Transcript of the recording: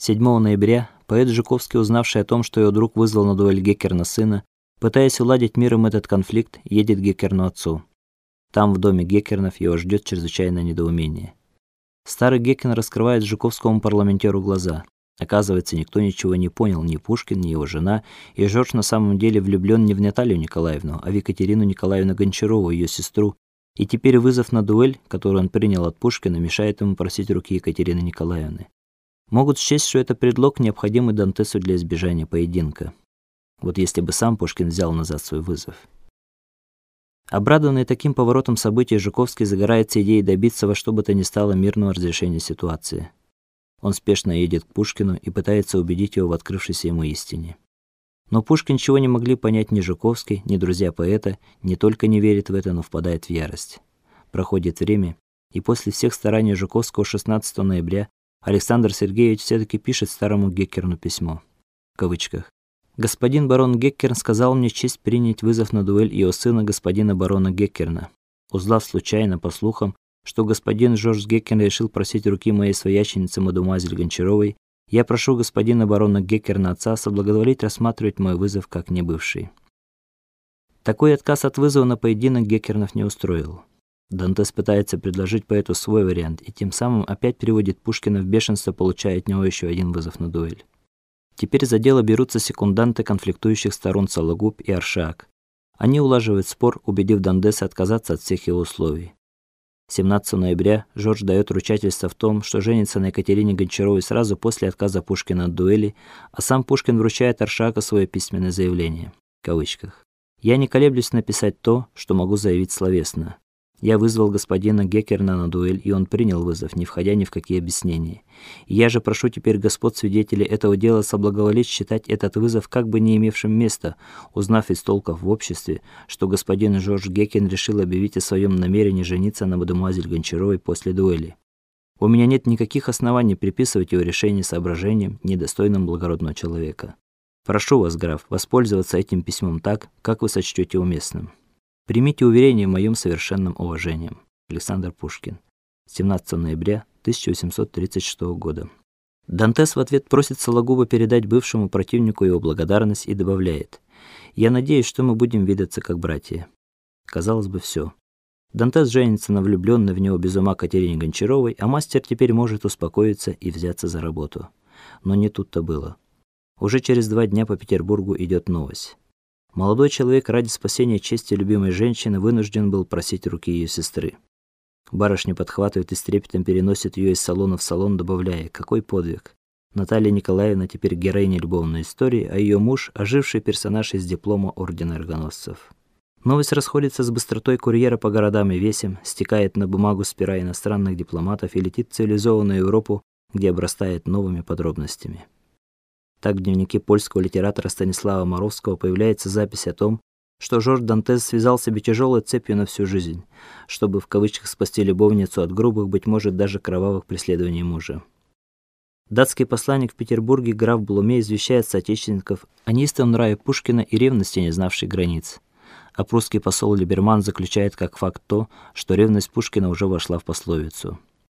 7 ноября поэт Жуковский, узнавший о том, что его друг вызвал на дуэль Геккерна сына, пытаясь уладить миром этот конфликт, едет к Геккерну отцу. Там в доме Геккернов его ждет чрезвычайное недоумение. Старый Геккерн раскрывает Жуковскому парламентеру глаза. Оказывается, никто ничего не понял, ни Пушкин, ни его жена, и Жорж на самом деле влюблен не в Наталью Николаевну, а в Екатерину Николаевну Гончарову, ее сестру, и теперь вызов на дуэль, который он принял от Пушкина, мешает ему просить руки Екатерины Николаевны. Могут счесть, что это предлог, необходимый Дантесу для избежания поединка. Вот если бы сам Пушкин взял назад свой вызов. Обрадованный таким поворотом событий, Жуковский загорается идеей добиться во что бы то ни стало мирного разрешения ситуации. Он спешно едет к Пушкину и пытается убедить его в открывшейся ему истине. Но Пушкин ничего не могли понять ни Жуковский, ни друзья поэта, не только не верит в это, но впадает в ярость. Проходит время, и после всех стараний Жуковского 16 ноября Александр Сергеевич все таки пишет старому Геккерну письмо. В кавычках. Господин барон Геккерн сказал мне честь принять вызов на дуэль его сына господина барона Геккерна. Узнав случайно по слухам, что господин Жорж Геккерн решил просить руки моей свояченицы мадемуазель Гончаровой, я прошу господина барона Геккерна отца соблаговолить рассматривать мой вызов как небывший. Такой отказ от вызова на поединок Геккернов не устроил. Дантес пытается предложить поэту свой вариант и тем самым опять переводит Пушкина в бешенство, получая от него еще один вызов на дуэль. Теперь за дело берутся секунданты конфликтующих сторон Сологуб и Аршак. Они улаживают спор, убедив Дандеса отказаться от всех его условий. 17 ноября Жорж дает ручательство в том, что женится на Екатерине Гончаровой сразу после отказа Пушкина от дуэли, а сам Пушкин вручает Аршаку свое письменное заявление в кавычках. Я не колеблюсь написать то, что могу заявить словесно. Я вызвал господина Геккерна на дуэль, и он принял вызов, не входя ни в какие объяснения. Я же прошу теперь господ свидетелей этого дела соблаговолить считать этот вызов как бы не имевшим места, узнав из толков в обществе, что господин Жорж Геккен решил объявить о своем намерении жениться на мадемуазель Гончаровой после дуэли. У меня нет никаких оснований приписывать его решение соображениям, недостойным благородного человека. Прошу вас, граф, воспользоваться этим письмом так, как вы сочтете уместным. Примите уверение в моем совершенном уважении. Александр Пушкин. 17 ноября 1836 года. Дантес в ответ просит Сологуба передать бывшему противнику его благодарность и добавляет: "Я надеюсь, что мы будем видеться как братья". Казалось бы, все. Дантес женится на влюбленной в него без ума Катерине Гончаровой, а мастер теперь может успокоиться и взяться за работу. Но не тут-то было. Уже через два дня по Петербургу идет новость. Молодой человек ради спасения чести любимой женщины вынужден был просить руки ее сестры. Барышня подхватывает и с трепетом переносит ее из салона в салон, добавляя: "Какой подвиг! Наталья Николаевна теперь героиня любовной истории, а ее муж оживший персонаж из диплома ордена Оргоносцев". Новость расходится с быстротой курьера по городам и весям, стекает на бумагу с пера иностранных дипломатов и летит в цивилизованную Европу, где обрастает новыми подробностями. Так в дневнике польского литератора Станислава Моровского появляется запись о том, что Жорж Дантес связал себе тяжелой цепью на всю жизнь, чтобы в кавычках спасти любовницу от грубых, быть может, даже кровавых преследований мужа. Датский посланник в Петербурге граф Блуме извещает соотечественников о неистовом нраве Пушкина и ревности, не знавшей границ. А прусский посол Либерман заключает как факт то, что ревность Пушкина уже вошла в пословицу.